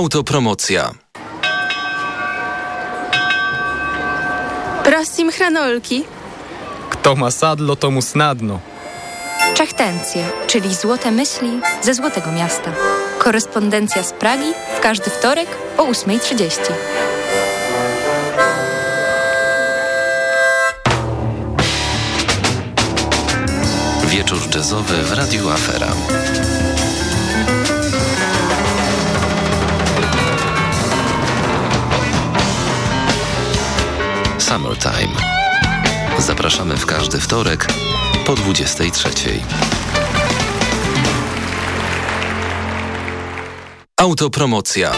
Autopromocja. Prosim hranolki. Kto ma sadlo, to mu snadno. Czechtencje, czyli złote myśli ze Złotego Miasta. Korespondencja z Pragi w każdy wtorek o 8.30. Wieczór jazzowy w Radiu Afera. Summertime. Zapraszamy w każdy wtorek po 23. Autopromocja.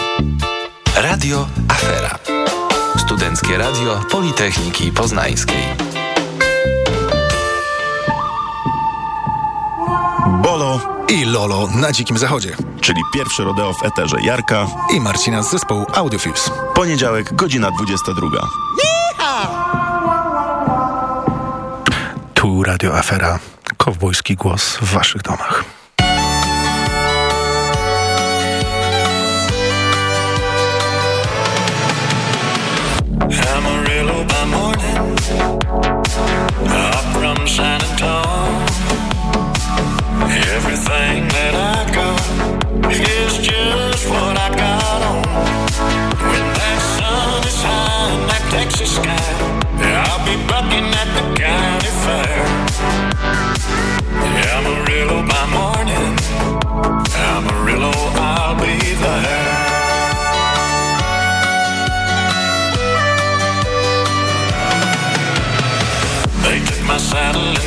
Radio Afera. Studenckie Radio Politechniki Poznańskiej. Bolo i Lolo na Dzikim Zachodzie. Czyli pierwszy rodeo w eterze Jarka i Marcina z zespołu Audiofuse. Poniedziałek, godzina 22. Radio Afera. Kowbojski głos w waszych domach.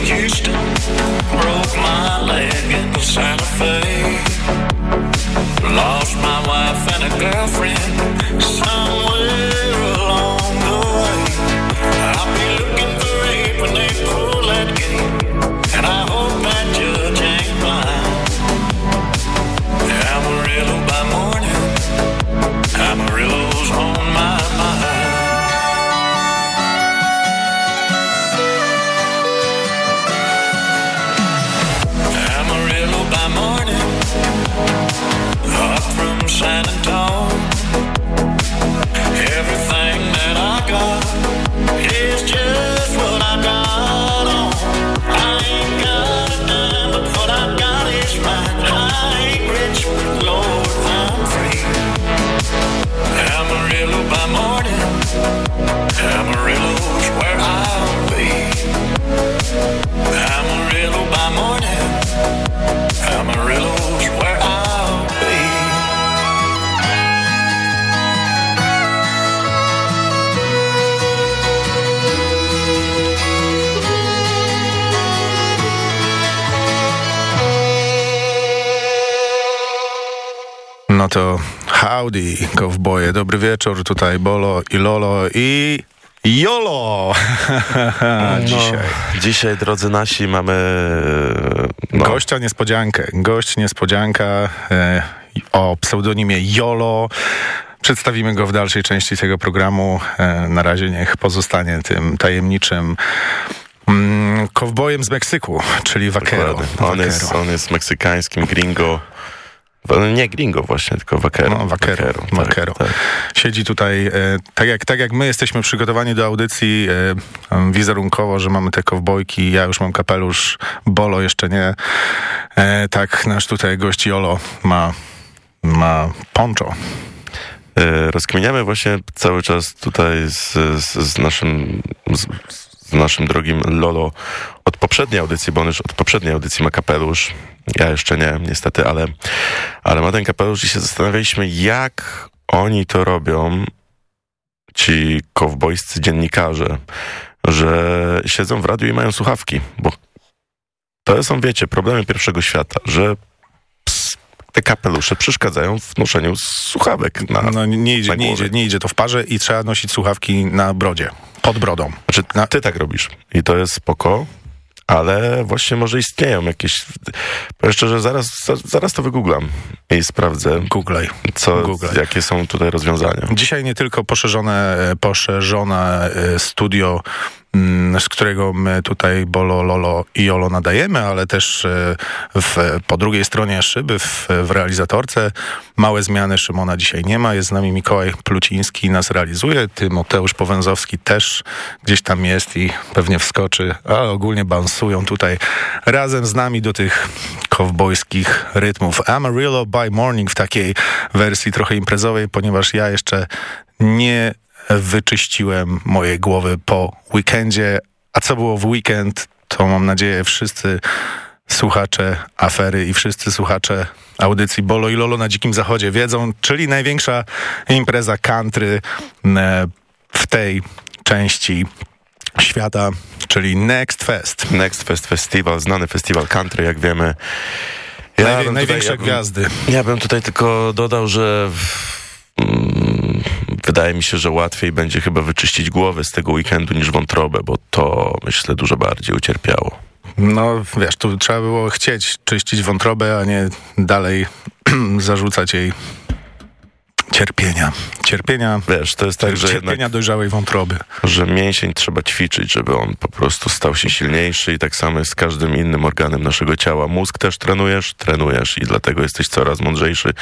Houston, broke my leg in Santa Fe. Lost my wife and a girlfriend Amarillo's where I'll be. Amarillo by morning, Amarillo's where I'll be. No to howdy, kowboje. Dobry wieczór, tutaj Bolo i Lolo i... Jolo! Dzisiaj. No, dzisiaj, drodzy nasi, mamy... No. Gościa niespodziankę. Gość niespodzianka e, o pseudonimie Jolo. Przedstawimy go w dalszej części tego programu. E, na razie niech pozostanie tym tajemniczym mm, kowbojem z Meksyku, czyli vaquero. On, jest, on jest meksykańskim gringo. Nie gringo właśnie, tylko vaquero. No, vaquero. vaquero. Tak, tak. Siedzi tutaj, e, tak, jak, tak jak my jesteśmy przygotowani do audycji e, wizerunkowo, że mamy te kowbojki, ja już mam kapelusz, Bolo jeszcze nie. E, tak nasz tutaj gość Jolo ma, ma poncho. E, rozkminiamy właśnie cały czas tutaj z, z, z naszym... Z, z naszym drogim Lolo od poprzedniej audycji, bo on już od poprzedniej audycji ma kapelusz. Ja jeszcze nie, niestety, ale, ale ma ten kapelusz i się zastanawialiśmy, jak oni to robią, ci kowbojscy dziennikarze, że siedzą w radiu i mają słuchawki, bo to są, wiecie, problemy pierwszego świata, że te kapelusze przeszkadzają w noszeniu słuchawek na No nie idzie, nie, idzie, nie idzie to w parze i trzeba nosić słuchawki na brodzie, pod brodą. Znaczy, na... ty tak robisz i to jest spoko, ale właśnie może istnieją jakieś... Powiem szczerze, zaraz, zaraz to wygooglam i sprawdzę, Googlej. Co, Googlej. jakie są tutaj rozwiązania. Dzisiaj nie tylko poszerzone, poszerzone studio mm, z którego my tutaj Bolo, Lolo i Jolo nadajemy, ale też e, w, po drugiej stronie szyby w, w realizatorce małe zmiany Szymona dzisiaj nie ma. Jest z nami Mikołaj Pluciński, nas realizuje. Tymoteusz Powęzowski też gdzieś tam jest i pewnie wskoczy, a ogólnie bansują tutaj razem z nami do tych kowbojskich rytmów. Amarillo by Morning w takiej wersji trochę imprezowej, ponieważ ja jeszcze nie wyczyściłem mojej głowy po weekendzie. A co było w weekend, to mam nadzieję wszyscy słuchacze afery i wszyscy słuchacze audycji Bolo i Lolo na Dzikim Zachodzie wiedzą, czyli największa impreza country e, w tej części świata, czyli Next Fest. Next Fest Festival, znany festiwal country, jak wiemy. Ja Najwie- bym tutaj- największe ja bym- gwiazdy. Ja bym tutaj tylko dodał, że w- mm, wydaje mi się, że łatwiej będzie chyba wyczyścić głowę z tego weekendu niż wątrobę, bo to myślę dużo bardziej ucierpiało. No wiesz, tu trzeba było chcieć czyścić wątrobę, a nie dalej zarzucać jej cierpienia. Cierpienia, Wiesz, to jest tak, że cierpienia jednak, dojrzałej wątroby. że mięsień trzeba ćwiczyć, żeby on po prostu stał się silniejszy i tak samo jest z każdym innym organem naszego ciała. Mózg też trenujesz, trenujesz i dlatego jesteś coraz mądrzejszy.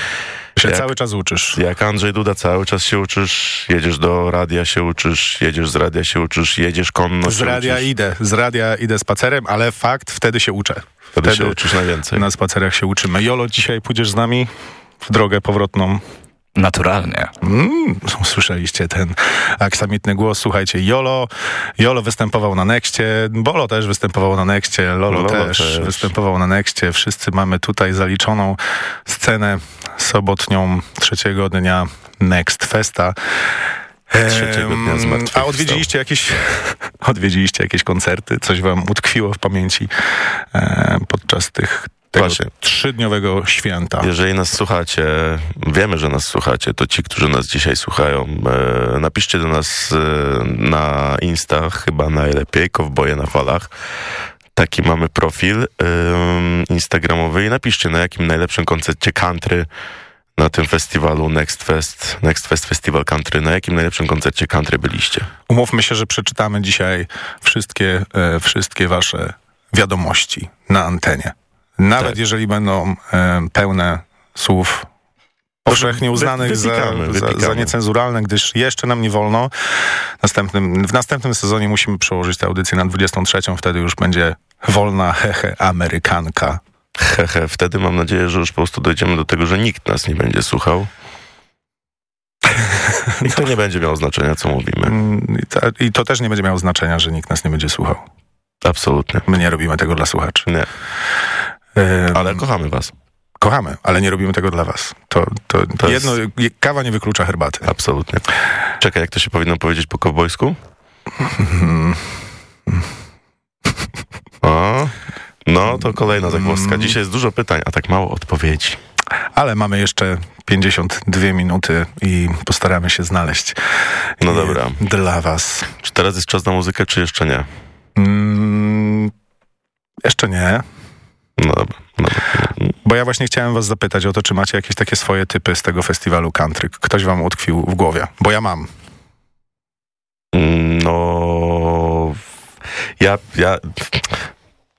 Się Jak- cały czas uczysz. Jak Andrzej Duda cały czas się uczysz, jedziesz do radia się uczysz, jedziesz z radia się uczysz, jedziesz konno Z radia uczysz. idę, z radia idę spacerem, ale fakt, wtedy się uczę. Wtedy się uczysz najwięcej. Na spacerach się uczymy. Jolo, dzisiaj pójdziesz z nami w drogę powrotną. Naturalnie. Mm, słyszeliście ten aksamitny głos. Słuchajcie, Jolo, Jolo występował na Nexcie, Bolo też występował na Nexcie, Lolo, Lolo też, też. występował na Nexcie. Wszyscy mamy tutaj zaliczoną scenę sobotnią trzeciego dnia Next Festa. Trzeciego dnia. A odwiedziliście jakieś, odwiedziliście jakieś koncerty? Coś wam utkwiło w pamięci e, podczas tych tego Właśnie. trzydniowego święta? Jeżeli nas słuchacie, wiemy, że nas słuchacie, to ci, którzy nas dzisiaj słuchają, e, napiszcie do nas e, na Insta, chyba najlepiej, Kowboje na falach. Taki mamy profil e, instagramowy i napiszcie, na jakim najlepszym koncercie country na tym festiwalu Next Fest, Next Fest Festival Country, na jakim najlepszym koncercie country byliście? Umówmy się, że przeczytamy dzisiaj wszystkie, e, wszystkie wasze wiadomości na antenie. Nawet Tak. jeżeli będą e, pełne słów powszechnie uznanych za, wypikamy, za, wypikamy. za niecenzuralne, gdyż jeszcze nam nie wolno. Następnym, w następnym sezonie musimy przełożyć tę audycję na 23. Wtedy już będzie wolna hehe amerykanka. Hehe, wtedy mam nadzieję, że już po prostu dojdziemy do tego, że nikt nas nie będzie słuchał. I to nie będzie miało znaczenia, co mówimy. Mm, I, ta, I to też nie będzie miało znaczenia, że nikt nas nie będzie słuchał. Absolutnie. My nie robimy tego dla słuchaczy. Nie, ale kochamy was. Kochamy, ale nie robimy tego dla was. To, to, To jedno, kawa nie wyklucza herbaty. Absolutnie. Czekaj, jak to się powinno powiedzieć po kowbojsku? O, no, to kolejna zagwozdka. Dzisiaj jest dużo pytań, a tak mało odpowiedzi. Ale mamy jeszcze 52 minuty i postaramy się znaleźć. No dobra. Dla was. Czy teraz jest czas na muzykę, czy jeszcze nie? Mm, jeszcze nie, No dobra. dobra. bo ja właśnie chciałem was zapytać o to, czy macie jakieś takie swoje typy z tego festiwalu country. Ktoś wam utkwił w głowie, bo ja mam. No, ja, ja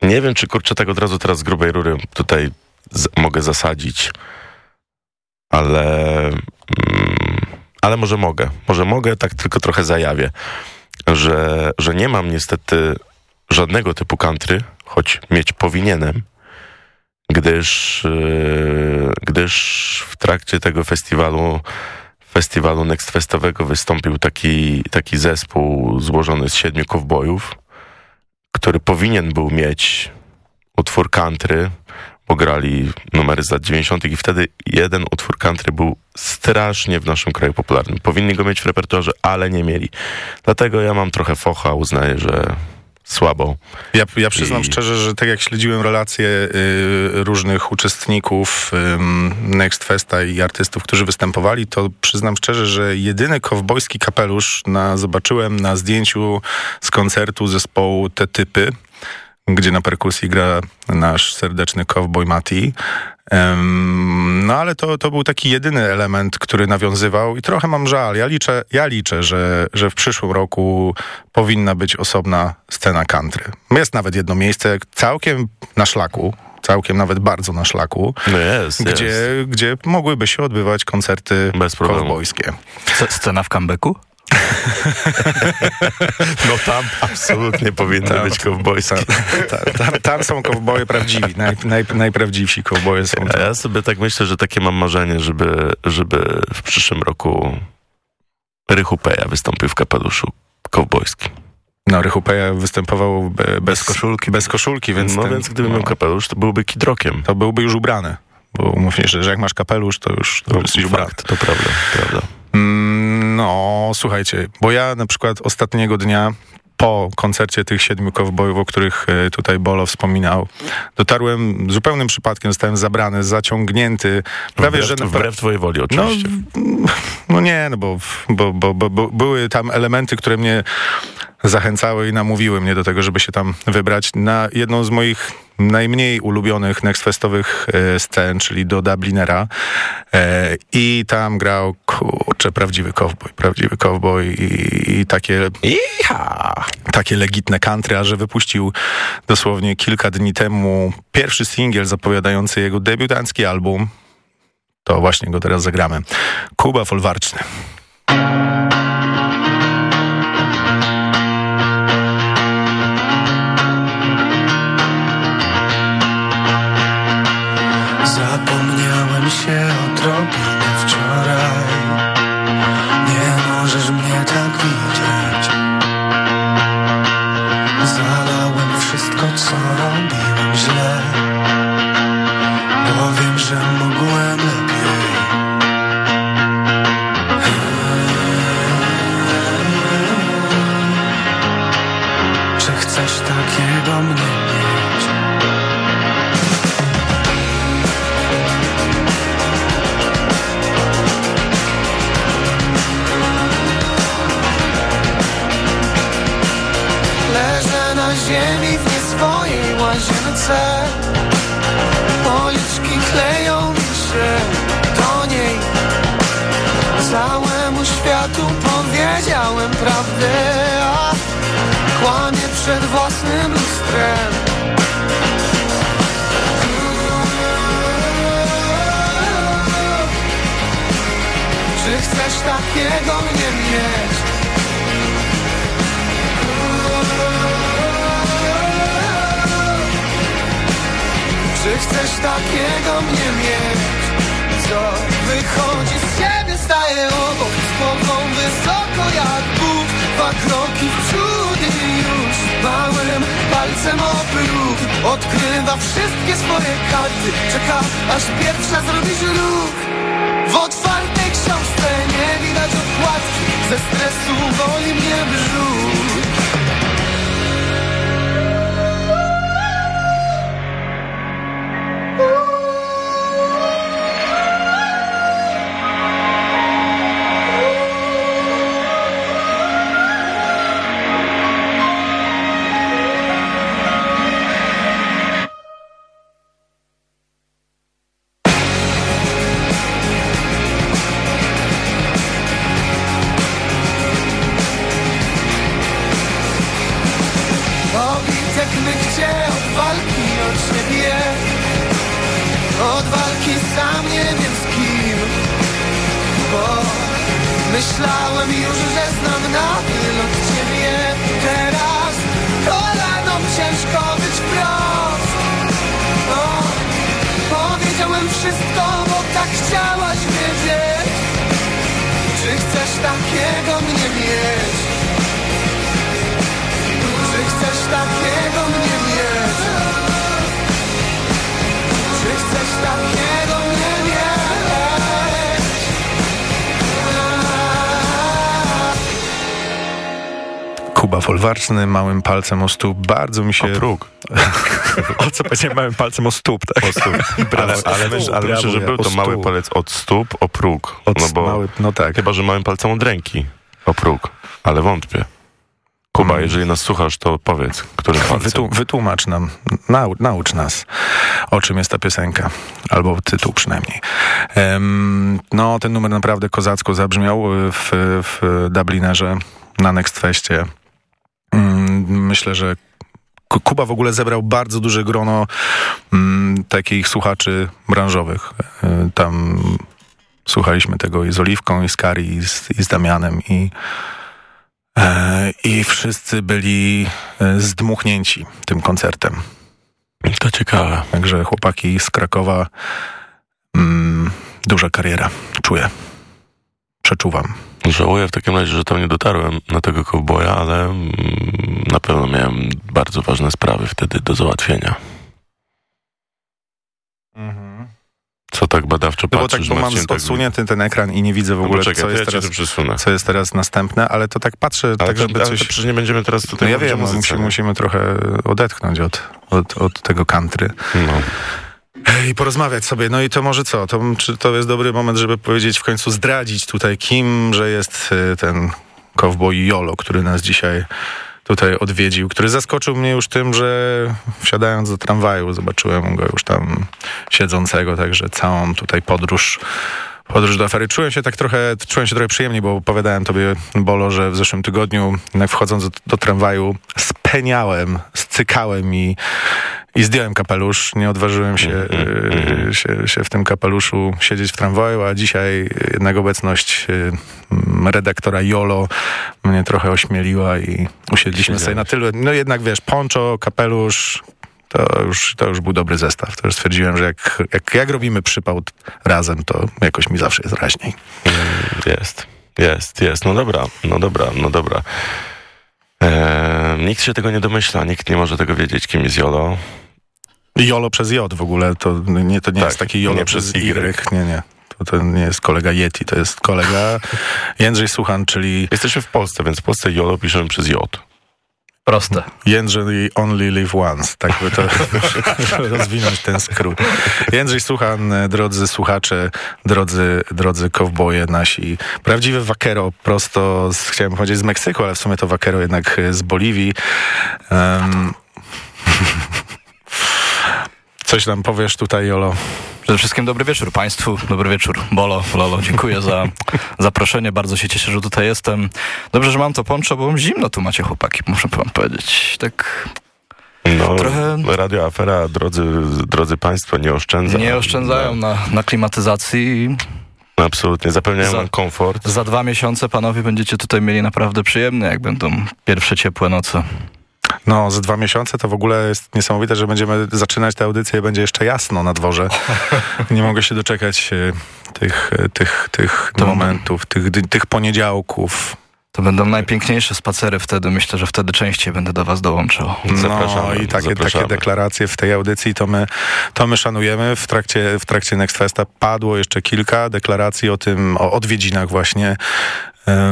nie wiem, czy kurczę tak od razu teraz z grubej rury tutaj mogę zasadzić, ale, mm, ale może mogę. Może mogę, tak tylko trochę zajawię, że, że nie mam niestety żadnego typu country, choć mieć powinienem, gdyż, yy, gdyż w trakcie tego festiwalu festiwalu Next Festowego wystąpił taki, taki zespół złożony z siedmiu kowbojów, który powinien był mieć utwór country, bo grali numery z lat 90. i wtedy jeden utwór country był strasznie w naszym kraju popularny. Powinni go mieć w repertuarze, ale nie mieli. Dlatego ja mam trochę focha, uznaję, że słabo. Ja, ja przyznam I- szczerze, że tak jak śledziłem relacje y, różnych uczestników ym, Next Festa i artystów, którzy występowali, to przyznam szczerze, że jedyny kowbojski kapelusz na, zobaczyłem na zdjęciu z koncertu zespołu Te Typy, gdzie na perkusji gra nasz serdeczny cowboy Mati. No ale to, to był taki jedyny element, który nawiązywał i trochę mam żal. Ja liczę, ja liczę że, że w przyszłym roku powinna być osobna scena country. Jest nawet jedno miejsce całkiem na szlaku, całkiem nawet bardzo na szlaku, No jest, gdzie, jest. gdzie mogłyby się odbywać koncerty Bez problemu. kowbojskie. Scena w comebacku? No tam absolutnie powinny Tam- być kowbojskie. Ta, tam, tam są kowboje prawdziwi, naj, naj, najprawdziwsi kowboje są tam. ja sobie tak myślę, że takie mam marzenie, żeby, żeby w przyszłym roku Rychu Peja wystąpił w kapeluszu kowbojskim. No, Rychupeja występował be- bez, koszulki, bez koszulki, więc, no ten- więc gdyby no, miał kapelusz, to byłby kidrokiem. to byłby już ubrany. Bo umównie się, że jak masz kapelusz, to już to jesteś ubrany. Fakt, to prawda, prawda. Mm, No, słuchajcie, bo ja na przykład ostatniego dnia po koncercie tych siedmiu kowbojów, o których e, tutaj Bolo wspominał, dotarłem zupełnym przypadkiem, zostałem zabrany, zaciągnięty, prawie wbrew, że... na- wbrew twojej woli No, oczywiście. no nie, no bo, bo, bo, bo były tam elementy, które mnie zachęcały i namówiły mnie do tego, żeby się tam wybrać na jedną z moich najmniej ulubionych nextfestowych e, scen, czyli do Dublinera e, i tam grał, kurczę, prawdziwy cowboy, prawdziwy cowboy i, i takie takie legitne country, a że wypuścił dosłownie kilka dni temu pierwszy singiel zapowiadający jego debiutancki album, to właśnie go teraz zagramy. Kuba Folwarczny. Przed własnym lustrem Czy chcesz takiego mnie mieć? Czy chcesz takiego mnie mieć? Co wychodzi z ciebie staje obok Z głową wysoko jak Bóg Dwa kroki w przód Małym palcem o próg Odkrywa wszystkie swoje karty. Czeka aż pierwsza zrobisz ruch W otwartej książce nie widać okładki Folwarczny, małym palcem o stóp. Bardzo mi się... O próg. o co powiedziałem? Małym palcem o stóp, tak? O stóp. ale ale, myślę, ale myślę, że był to mały palec od stóp o próg. Od no bo mały, no tak. chyba, że małym palcem od ręki o próg. Ale wątpię. Kuba, jeżeli nas słuchasz, to powiedz, którym palcem. Wytłu- wytłumacz nam, nau, naucz nas. o czym jest ta piosenka, albo tytuł przynajmniej. Em, no, ten numer naprawdę kozacko zabrzmiał w, w Dublinerze na Next Festie. Myślę, że Ku- Kuba w ogóle zebrał bardzo duże grono mm, takich słuchaczy branżowych. Y, Tam słuchaliśmy tego i z Oliwką, i z Kari, i z, i z Damianem, i, e, i wszyscy byli e, zdmuchnięci tym koncertem. To ciekawe. Także chłopaki z Krakowa, mm, duża kariera, czuję, przeczuwam. Żałuję w takim razie, że tam nie dotarłem na tego kowboja, ale mm, na pewno miałem bardzo ważne sprawy wtedy do załatwienia. Co tak badawczo No bo tak, patrzysz, bo mam Marcin, tak- odsunięty ten ekran i nie widzę w No ogóle, poczekaj, co, jest ja teraz, co jest teraz następne, ale to tak patrzę, Ale, tak to, żeby ale coś... przecież nie będziemy teraz No tutaj ja mówić o wiem, no, muzyce. musimy, musimy trochę odetchnąć od, od, od tego country. No. I porozmawiać sobie. No i to może co? To, czy to jest dobry moment, żeby powiedzieć, w końcu zdradzić tutaj, kim, że jest y, ten cowboy Jolo, który nas dzisiaj tutaj odwiedził, który zaskoczył mnie już tym, że wsiadając do tramwaju zobaczyłem go już tam siedzącego, także całą tutaj podróż podróż do afery. Czułem się tak trochę, czułem się trochę przyjemnie, bo opowiadałem tobie, Bolo, że w zeszłym tygodniu, jednak wchodząc do, do tramwaju, speniałem, scykałem i, i zdjąłem kapelusz. Nie odważyłem się, Mhm, y, się, się w tym kapeluszu siedzieć w tramwaju, a dzisiaj jednak obecność y, redaktora Jolo mnie trochę ośmieliła i usiedliśmy sobie na tylu. No jednak wiesz, poncho, kapelusz, to już, to już był dobry zestaw. To już stwierdziłem, że jak, jak, jak robimy przypał razem, to jakoś mi zawsze jest raźniej. Jest, jest, jest. No dobra, no dobra, no dobra. Eee, nikt się tego nie domyśla, nikt nie może tego wiedzieć, kim jest Jolo. Jolo przez J w ogóle, to nie, to nie Tak, jest taki Jolo przez przez Y. Y. Nie, nie. To, to nie jest kolega Yeti, to jest kolega Jędrzej Suchan, czyli Jesteśmy w Polsce, więc w Polsce Jolo piszemy przez J. Proste. Jędrzej Only Live Once, tak by to rozwinąć ten skrót. Jędrzej Suchan, e, drodzy słuchacze, drodzy, drodzy kowboje nasi, prawdziwy wakero prosto, z, chciałem powiedzieć z Meksyku, ale w sumie to wakero jednak z Boliwii. Em, coś nam powiesz tutaj, Jolo? Przede wszystkim dobry wieczór Państwu, dobry wieczór Bolo, Lolo, dziękuję za zaproszenie, bardzo się cieszę, że tutaj jestem. Dobrze, że mam to poncho, bo zimno tu macie chłopaki, muszę wam powiedzieć. Tak No, Trochę- Radio Afera, drodzy, drodzy Państwo, nie oszczędza. nie oszczędzają na, na klimatyzacji. Absolutnie, zapewniają Za- nam komfort. Za dwa miesiące panowie będziecie tutaj mieli naprawdę przyjemne, jak będą pierwsze ciepłe noce. No, za dwa miesiące to w ogóle jest niesamowite, że będziemy zaczynać tę audycję i będzie jeszcze jasno na dworze. Nie mogę się doczekać e, tych, e, tych, tych To- momentów, tych, tych poniedziałków. To będą najpiękniejsze spacery wtedy, myślę, że wtedy częściej będę do was dołączał. No Zapraszamy, i takie, takie deklaracje w tej audycji to my, to my szanujemy. W trakcie, w trakcie Next Festa padło jeszcze kilka deklaracji o tym, o odwiedzinach właśnie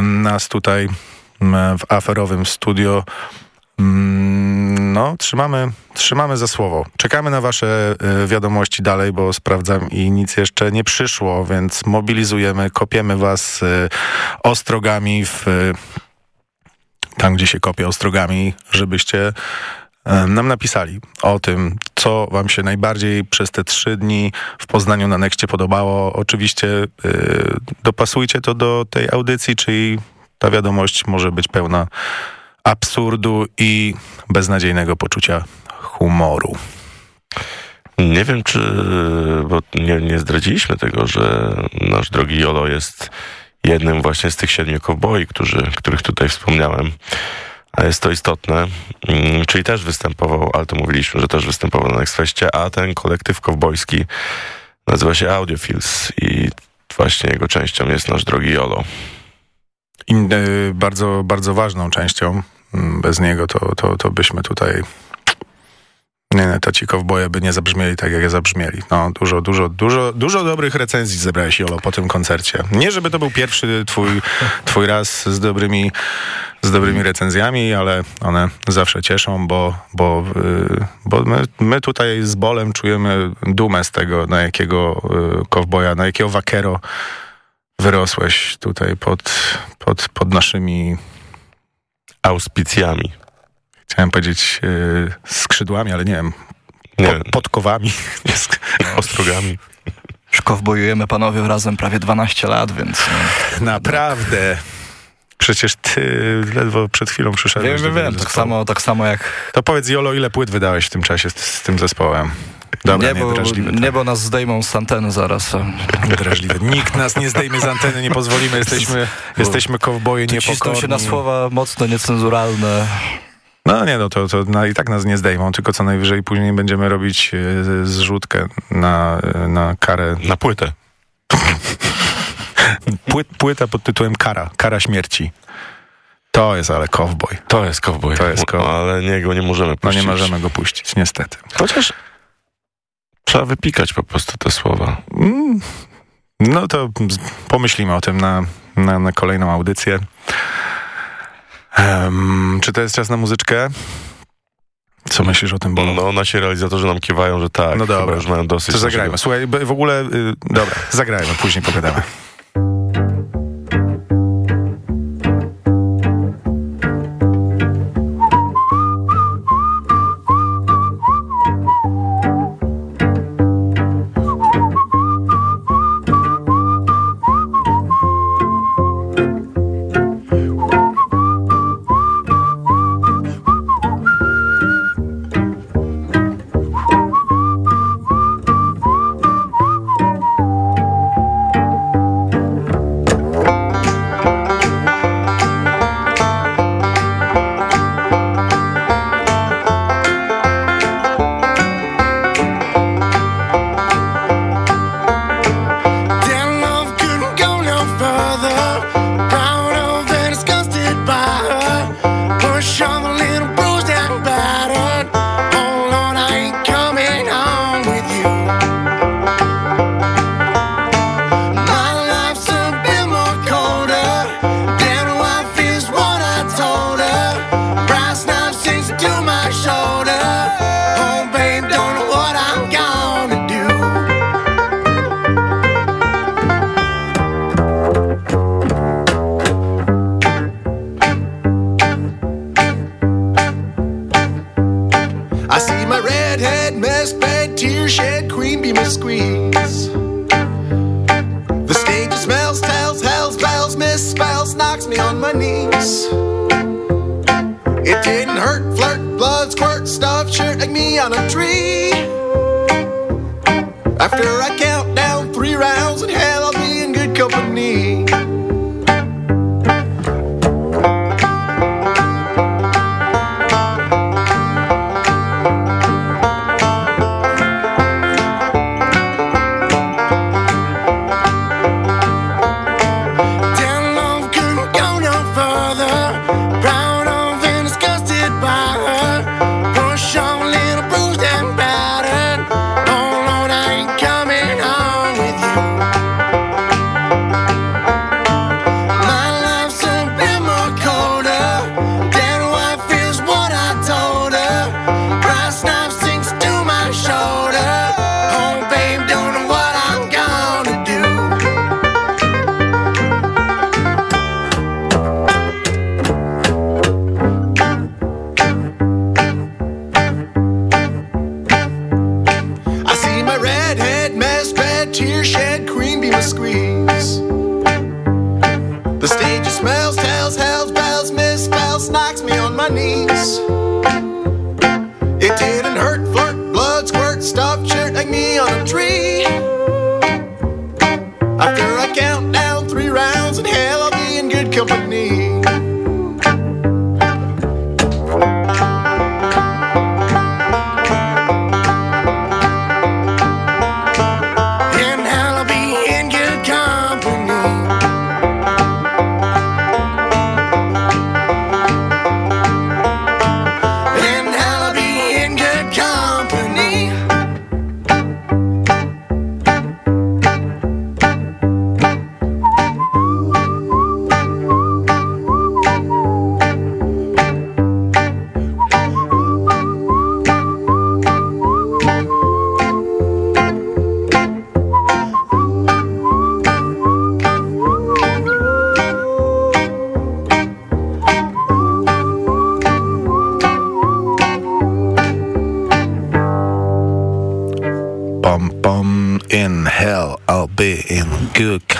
nas tutaj w aferowym studio. Mm, No, trzymamy, trzymamy za słowo. Czekamy na wasze y, wiadomości dalej, bo sprawdzam i nic jeszcze nie przyszło, więc mobilizujemy, kopiemy was y, ostrogami w y, tam, gdzie się kopie ostrogami, żebyście nam napisali o tym, co wam się najbardziej przez te trzy dni w Poznaniu na Nexcie podobało. Oczywiście dopasujcie to do tej audycji, czyli ta wiadomość może być pełna absurdu i beznadziejnego poczucia humoru. Nie wiem, czy... bo nie, nie zdradziliśmy tego, że nasz drogi Jolo jest jednym właśnie z tych siedmiu kowboi, którzy, których tutaj wspomniałem. A jest to istotne. Mm, Czyli też występował, ale to mówiliśmy, że też występował na Nextfestie, a ten kolektyw kowbojski nazywa się Audiophils i właśnie jego częścią jest nasz drogi Jolo. I y, bardzo, bardzo ważną częścią. Mm, Bez niego to, to, to byśmy tutaj. Nie, nie, to ci kowboje by nie zabrzmieli tak, jak zabrzmieli. No, dużo, dużo, dużo, dużo dobrych recenzji zebrałeś, Jolo, po tym koncercie. Nie, żeby to był pierwszy twój, twój raz z dobrymi, z dobrymi recenzjami, ale one zawsze cieszą, bo, bo, y, bo my, my tutaj z Bolem czujemy dumę z tego, na jakiego y, kowboja, na jakiego wakero wyrosłeś tutaj pod, pod, pod naszymi, Auspicjami. chciałem powiedzieć, yy, skrzydłami, ale nie wiem, Nie, pod, podkowami. Jest, ostrogami. Już kowbojujemy panowie razem prawie 12 lat, więc... no. naprawdę. Przecież ty ledwo przed chwilą przyszedłeś. Wiem, wiem. Tak samo, tak samo jak... To powiedz Jolo, ile płyt wydałeś w tym czasie z, z tym zespołem? Dobra, niebo, niedrażliwe. tak. niebo nas zdejmą z anteny zaraz. Niedrażliwe. Nikt nas nie zdejmie z anteny, nie pozwolimy. Jesteśmy, jesteśmy kowboje Tu cisną niepokorni. się na słowa mocno niecenzuralne. No nie, no to, to no, i tak nas nie zdejmą, tylko co najwyżej później będziemy robić e, zrzutkę na, e, na karę. Na płytę. Płyt, płyta pod tytułem Kara, Kara śmierci. To jest ale cowboy. To jest cowboy. To jest cowboy. Ale niego nie możemy No puścić. nie możemy go puścić, niestety. Chociaż trzeba wypikać po prostu te słowa. Mm, No to pomyślimy o tym na, na, na kolejną audycję. Em, czy to jest czas na muzyczkę? Co myślisz o tym, Bolo? No, nasi realizatorzy nam kiwają, że tak. No dobra. Chyba już mają dosyć. To zagrajmy. naszego- Słuchaj, w ogóle, y, dobra, zagrajmy, później pogadamy.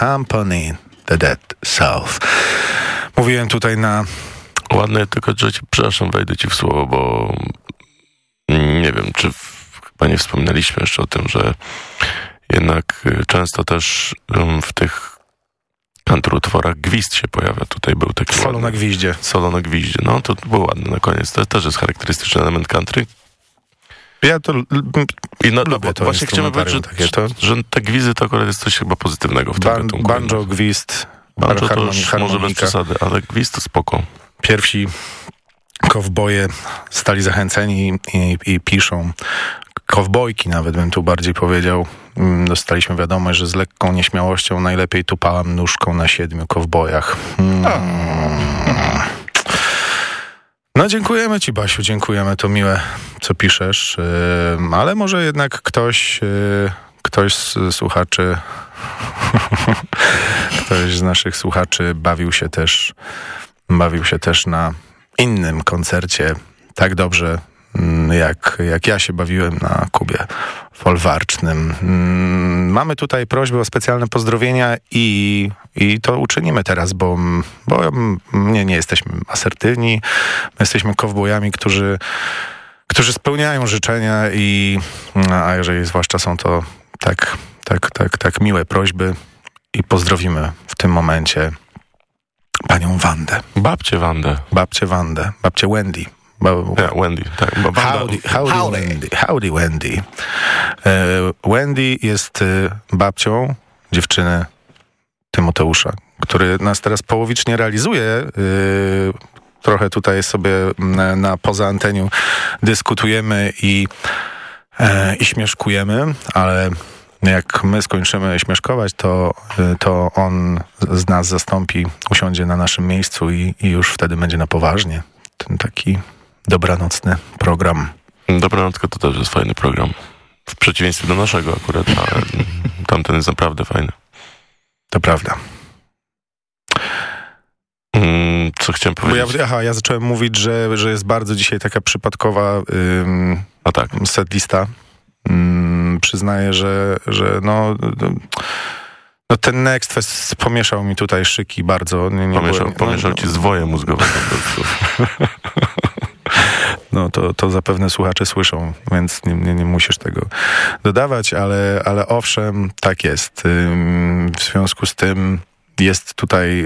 Company. The Dead South. Mówiłem tutaj na Ładne, tylko że ci, przepraszam, wejdę ci w słowo, bo nie wiem, czy w, chyba nie wspominaliśmy jeszcze o tym, że jednak y, często też w tych kantrutworach gwizd się pojawia. Tutaj był taki solo ładny- na gwiździe. Solo na gwiździe. No, to było ładne na koniec. To też jest charakterystyczny element country. Ja to I no, Lubię to właśnie chciałem powiedzieć, że, takie, to- że te gwizy to akurat jest coś chyba pozytywnego w tym ban- gatunku. banjo, gwizd, Banjo to już może bez przesady, ale gwizd to spoko. Pierwsi kowboje stali zachęceni i, i piszą. Kowbojki nawet bym tu bardziej powiedział. Mm, Dostaliśmy wiadomość, że z lekką nieśmiałością najlepiej tupałam nóżką na siedmiu kowbojach. Mm. No dziękujemy ci Basiu, dziękujemy, to miłe co piszesz, Ym, ale może jednak ktoś, yy, ktoś z słuchaczy, ktoś z naszych słuchaczy bawił się też, bawił się też na innym koncercie. Tak dobrze, jak, jak ja się bawiłem na Kubie folwarcznym. Mm, Mamy tutaj prośbę o specjalne pozdrowienia i, i to uczynimy teraz, bo, bo mm, nie, nie jesteśmy asertywni, my jesteśmy kowbojami, którzy którzy spełniają życzenia i a jeżeli zwłaszcza są to tak, tak, tak, tak miłe prośby i pozdrowimy w tym momencie panią Wandę, Babcie Wandę. babcię Wandę, babcię Wendy. Ba- Ja, Wendy, tak. Bo Wanda, Howdy, howdy, Wendy. Howdy, Wendy. E, Wendy jest e, babcią dziewczyny Tymoteusza, który nas teraz połowicznie realizuje. E, trochę tutaj sobie na, na poza antenią dyskutujemy i, e, i śmieszkujemy, ale jak my skończymy śmieszkować, to, to on z nas zastąpi, usiądzie na naszym miejscu i, i już wtedy będzie na poważnie. Ten taki dobranocny program. Dobranocka to też jest fajny program. W przeciwieństwie do naszego akurat, ale tamten jest naprawdę fajny. To prawda. Mm, Co chciałem Bo ja, powiedzieć? aha, ja zacząłem mówić, że, że jest bardzo dzisiaj taka przypadkowa ym, A tak. setlista. Ym, przyznaję, że, że no, no, no ten Next Fest pomieszał mi tutaj szyki bardzo. Nie, nie Pomieszał, byłem- pomieszał no, ci zwoje mózgowe po prostu. No to, to zapewne słuchacze słyszą, więc nie, nie, nie musisz tego dodawać, ale, ale owszem, tak jest. W związku z tym jest tutaj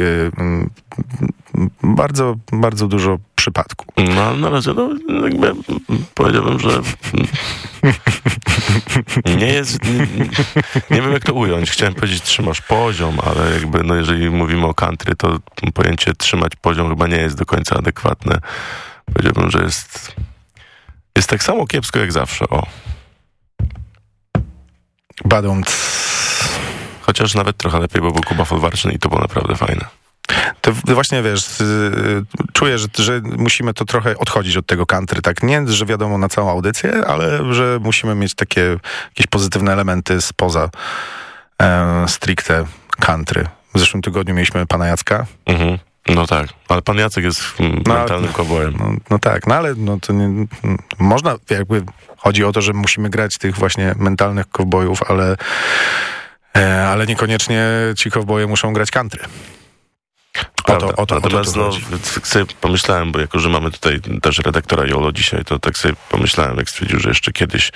bardzo, bardzo dużo przypadków. No na razie no, jakby powiedziałbym, że nie jest, nie, nie wiem jak to ująć. Chciałem powiedzieć trzymasz poziom, ale jakby no jeżeli mówimy o country, to pojęcie trzymać poziom chyba nie jest do końca adekwatne. Powiedziałbym, że jest jest tak samo kiepsko jak zawsze, o. Badą Chociaż nawet trochę lepiej, bo był Kuba Folwarczny i to było naprawdę fajne. To właśnie wiesz, y, czuję, że, że musimy to trochę odchodzić od tego country. Tak nie, że wiadomo na całą audycję, ale że musimy mieć takie jakieś pozytywne elementy spoza e, stricte country. W zeszłym tygodniu mieliśmy pana Jacka. Mhm. No tak, ale pan Jacek jest mm, No, mentalnym kobojem. No, no tak, no ale no to nie, można, jakby chodzi o to, że musimy grać tych właśnie mentalnych kowbojów, ale, e, ale niekoniecznie ci kowboje muszą grać country. O to, o to, o to Natomiast tu no, chodzi. tak sobie pomyślałem, bo jako, że mamy tutaj też redaktora Jolo dzisiaj, to tak sobie pomyślałem, jak stwierdził, że jeszcze kiedyś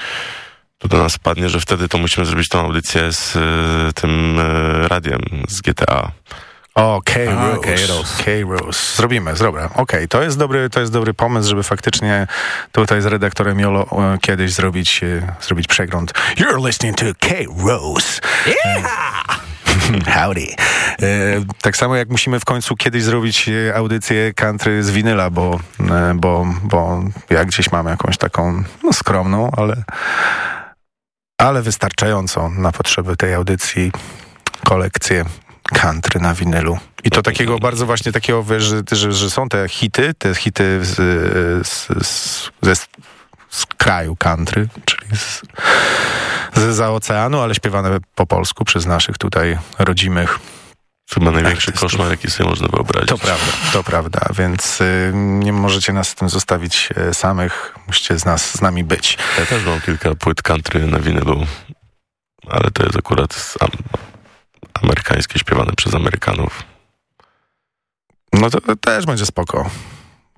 to do nas padnie, że wtedy to musimy zrobić tą audycję z y, tym y, radiem z GTA. O, K-Rose. K-Rose. Zrobimy, dobra. Okej, to, jest dobry, to jest dobry pomysł, żeby faktycznie tutaj z redaktorem Jolo e, kiedyś zrobić, e, zrobić przegląd. You're listening to K-Rose. Howdy. E, tak samo jak musimy w końcu kiedyś zrobić e, audycję country z winyla, bo, bo, bo ja gdzieś mam jakąś taką no, skromną, ale, ale wystarczającą na potrzeby tej audycji kolekcję country na winylu. I to takiego bardzo właśnie takiego, że, że, że są te hity, te hity z, z, z, ze, z kraju country, czyli z, z za oceanu, ale śpiewane po polsku przez naszych tutaj rodzimych. Chyba największy Artystów. koszmar, jaki sobie można wyobrazić. To prawda, to prawda, więc y, nie możecie nas z tym zostawić y, samych, musicie z, nas, z nami być. Ja też mam kilka płyt country na winylu. ale to jest akurat am, amerykańskie, śpiewane przez Amerykanów. No to, to też będzie spoko.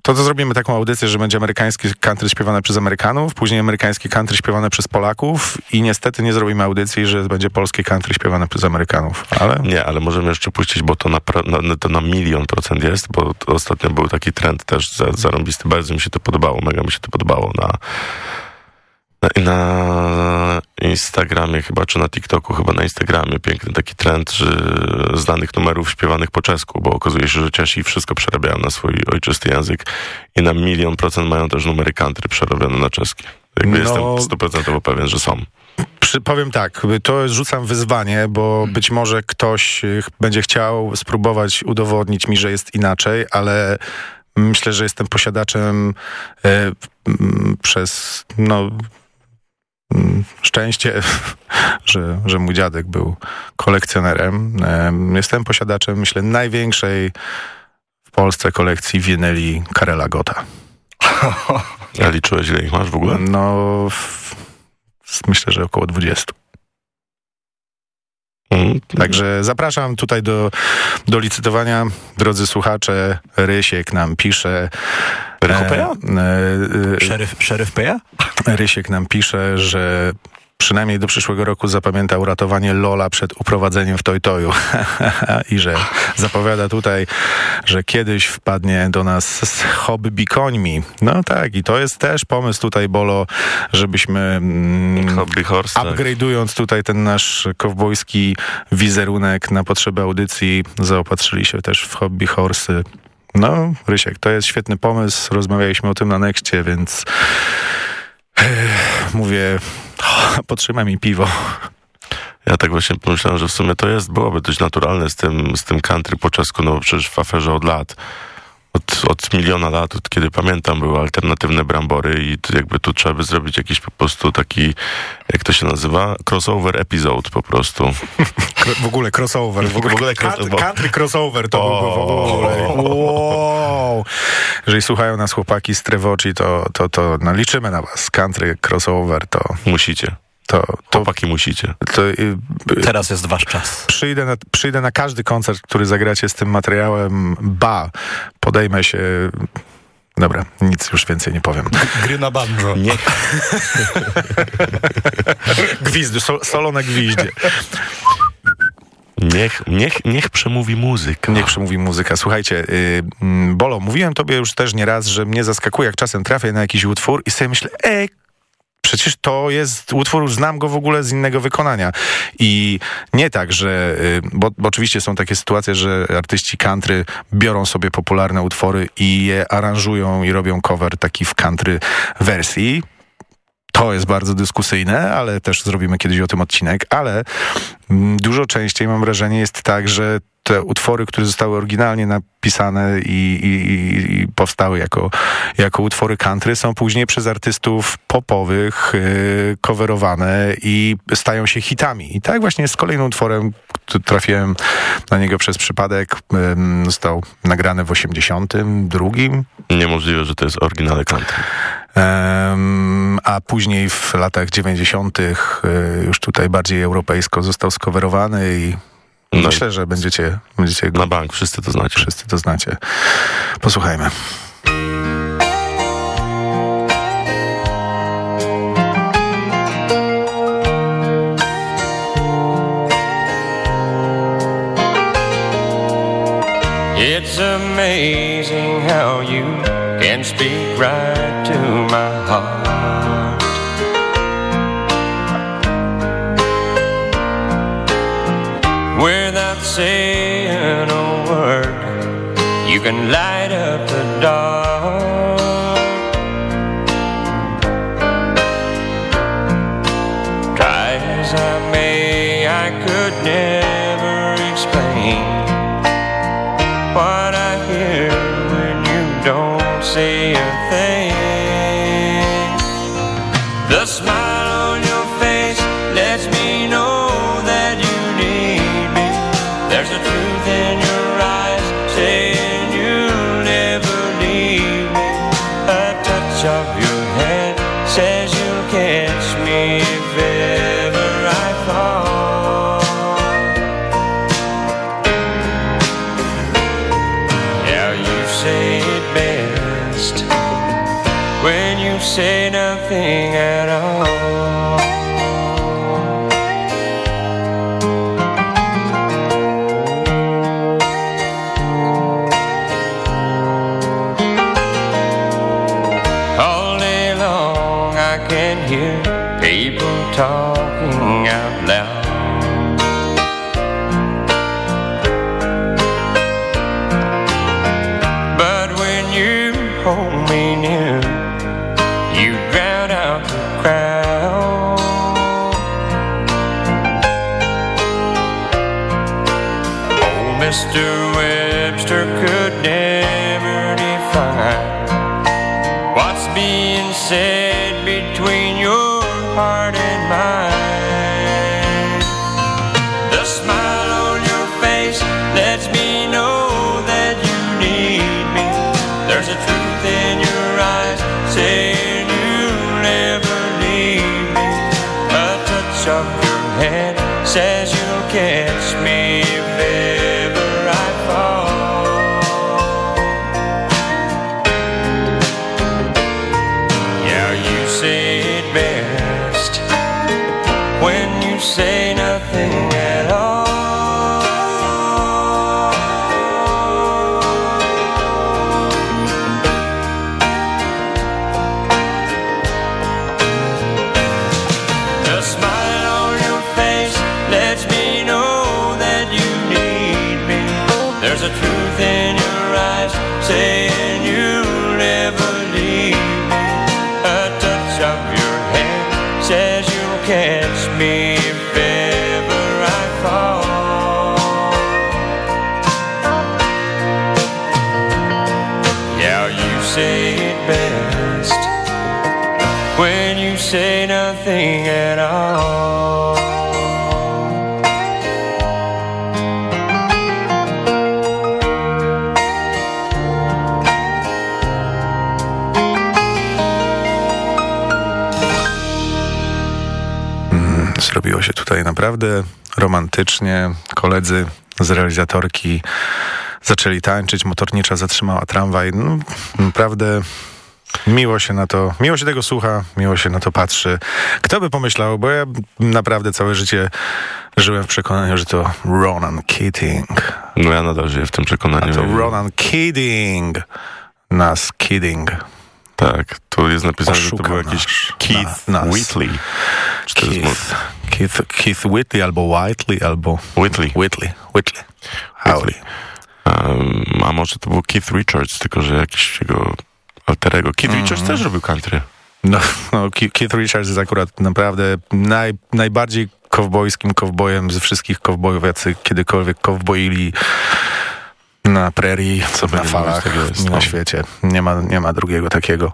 To, to zrobimy taką audycję, że będzie amerykańskie country śpiewane przez Amerykanów, później amerykańskie country śpiewane przez Polaków i niestety nie zrobimy audycji, że będzie polskie country śpiewane przez Amerykanów. Ale Nie, ale możemy jeszcze puścić, bo to na, na, to na milion procent jest, bo ostatnio był taki trend też za, zarąbisty. Bardzo mi się to podobało, mega mi się to podobało na, na, na Instagramie chyba, czy na TikToku, chyba na Instagramie. Piękny taki trend że znanych numerów śpiewanych po czesku, bo okazuje się, że Czesi wszystko przerabiają na swój ojczysty język i na milion procent mają też numery country przerobione na czeski. Jakby No- jestem stuprocentowo pewien, że są. Przy, powiem tak, to rzucam wyzwanie, bo być może ktoś y, będzie chciał spróbować udowodnić mi, że jest inaczej, ale myślę, że jestem posiadaczem e, m, przez no szczęście, że, że mój dziadek był kolekcjonerem. Em, Jestem posiadaczem, myślę, największej w Polsce kolekcji winyli Karela Gota. A liczyłeś, ile ich masz w ogóle? No, w, myślę, że około 20. Także zapraszam tutaj do, do licytowania. Drodzy słuchacze, Rysiek nam pisze. Rychopeja? e, e, Szeryf, szeryf Peja? Rysiek nam pisze, że przynajmniej do przyszłego roku zapamięta uratowanie Lola przed uprowadzeniem w Tojtoju i że zapowiada tutaj, że kiedyś wpadnie do nas z hobby końmi. No tak, i to jest też pomysł tutaj, Bolo, żebyśmy mm, Hobby horse, tak. upgrade'ując tutaj ten nasz kowbojski wizerunek na potrzeby audycji, zaopatrzyli się też w hobby horsy. No, Rysiek, to jest świetny pomysł. Rozmawialiśmy o tym na Nexcie, więc Ech, mówię, potrzymaj mi piwo. Ja tak właśnie pomyślałem, że w sumie to jest, byłoby dość naturalne z tym, z tym country po czesku, no bo przecież w aferze od lat, od, od miliona lat, od kiedy pamiętam, były alternatywne brambory i tu jakby tu trzeba by zrobić jakiś po prostu taki, jak to się nazywa, crossover episode po prostu. W ogóle crossover. W ogóle, W ogóle country, cross- country crossover to O. byłby w ogóle. Wow. Jeżeli słuchają nas chłopaki z Trevoci, to, to, to no, liczymy na was. Country crossover to... Musicie. To, to, Chłopaki musicie. to y, y, Teraz jest wasz czas. przyjdę, na, przyjdę na każdy koncert, który zagracie z tym materiałem. Ba, podejmę się... Dobra, nic już więcej nie powiem. Gry na banjo. Nie, Gwizd, sol, solo na gwiździe. niech, niech, niech przemówi muzyka. Niech przemówi muzyka. Słuchajcie, y, mm, Bolo, mówiłem tobie już też nieraz, że mnie zaskakuje, jak czasem trafię na jakiś utwór i sobie myślę, ej, przecież to jest utwór, znam go w ogóle z innego wykonania. I nie tak, że, y, bo, bo oczywiście są takie sytuacje, że artyści country biorą sobie popularne utwory i je aranżują i robią cover taki w country wersji. To jest bardzo dyskusyjne, ale też zrobimy kiedyś o tym odcinek, ale mm, dużo częściej mam wrażenie jest tak, że te utwory, które zostały oryginalnie napisane i, i, i- powstały jako, jako utwory country, są później przez artystów popowych yy, coverowane i stają się hitami. I tak właśnie jest z kolejnym utworem, trafiłem na niego przez przypadek. Ym, został nagrany w 82 Niemożliwe, że to jest oryginalny country. Em, a później w latach 90. y, już tutaj bardziej europejsko został skowerowany i myślę, że będziecie, będziecie go Na bank, wszyscy to znacie. wszyscy to znacie. Posłuchajmy. It's amazing how you can speak right never define what's being said naprawdę romantycznie. Koledzy z realizatorki zaczęli tańczyć, motornicza zatrzymała tramwaj. No, naprawdę miło się na to, miło się tego słucha, miło się na to patrzy. Kto by pomyślał, bo ja naprawdę całe życie żyłem w przekonaniu, że to Ronan Keating. No ja nadal żyję w tym A przekonaniu. to Ronan Kidding. Nas Kidding. Tak, tu jest napisane, że to był jakiś Keith na- nas. Whitley. Czy to jest Keith, Keith, Keith Whitley albo Whiteley albo Whitley. Whitley. Whitley. Howley. Um, a może to był Keith Richards, tylko że jakiś jego alterego. Keith Mhm. Richards też robił country. No, no, Ke- Keith Richards jest akurat naprawdę naj, najbardziej kowbojskim kowbojem ze wszystkich kowbojów, jacy kiedykolwiek kowboili na prerii, Co na falach na świecie. Nie ma, nie ma drugiego takiego.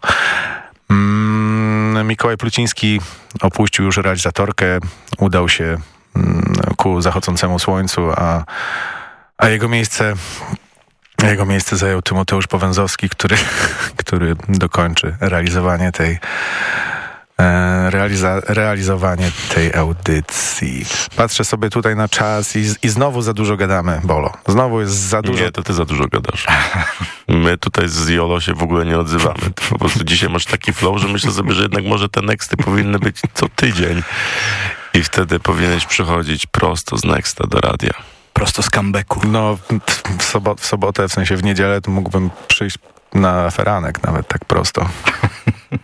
Mm, Mikołaj Pluciński opuścił już realizatorkę, udał się mm, ku zachodzącemu słońcu, a, a jego miejsce jego miejsce zajął Tymoteusz Powęzowski, który, który dokończy realizowanie tej realiza, realizowanie tej audycji. Patrzę sobie tutaj na czas i, i znowu za dużo gadamy, Bolo. Znowu jest za dużo. Nie, to ty za dużo gadasz. My tutaj z Jolo się w ogóle nie odzywamy. Ty po prostu dzisiaj masz taki flow, że myślę sobie, że jednak może te nexty powinny być co tydzień. I wtedy powinieneś przychodzić prosto z nexta do radia. Prosto z comebacku. No, w, sobo, w sobotę, w sensie w niedzielę, to mógłbym przyjść na feranek nawet tak prosto.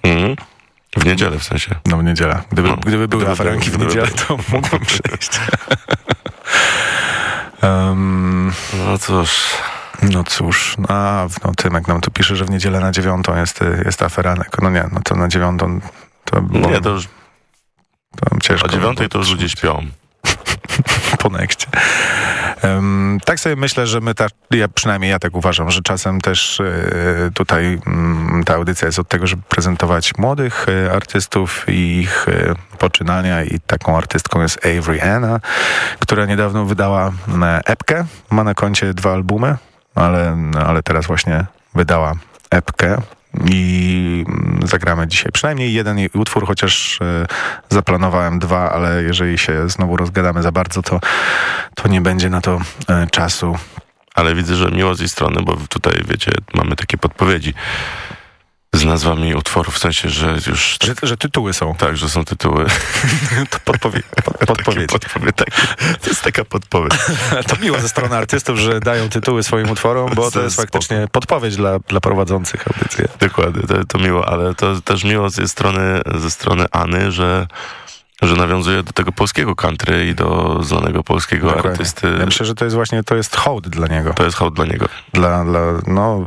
Mhm. W niedzielę w sensie. No w niedzielę. Gdyby, No, gdyby były gdyby aferanki w gdyby niedzielę, to mógłbym przyjść. um, No cóż, no cóż, a, no Tymek nam tu pisze, że w niedzielę na dziewiątą jest, jest aferanek. No nie, no to na dziewiątą to, bo, nie, to już to ciężko. o dziewiątej to już ludzie śpią. Em, tak sobie myślę, że my, ta, ja, przynajmniej ja tak uważam, że czasem też e, tutaj mm, ta audycja jest od tego, żeby prezentować młodych e, artystów i ich e, poczynania i taką artystką jest Avery Anna, która niedawno wydała epkę, ma na koncie dwa albumy, ale, ale teraz właśnie wydała epkę i mm, zagramy dzisiaj przynajmniej jeden utwór, chociaż e, zaplanowałem dwa, ale jeżeli się znowu rozgadamy za bardzo, to, to nie będzie na to e, czasu. Ale widzę, że miło z jej strony, bo tutaj, wiecie, mamy takie podpowiedzi. Z nazwami utworów, w sensie, że już... Że, że tytuły są. Tak, że są tytuły. To podpowie, pod, podpowiedź. Podpowiedź, tak. To jest taka podpowiedź. To miło ze strony artystów, że dają tytuły swoim utworom, bo to jest faktycznie podpowiedź dla, dla prowadzących audycję. Dokładnie, to, to miło, ale to też miło ze strony, ze strony Any, że, że nawiązuje do tego polskiego country i do znanego polskiego Dokładnie. artysty. Ja myślę, że to jest właśnie, to jest hołd dla niego. To jest hołd dla niego. Dla, dla no,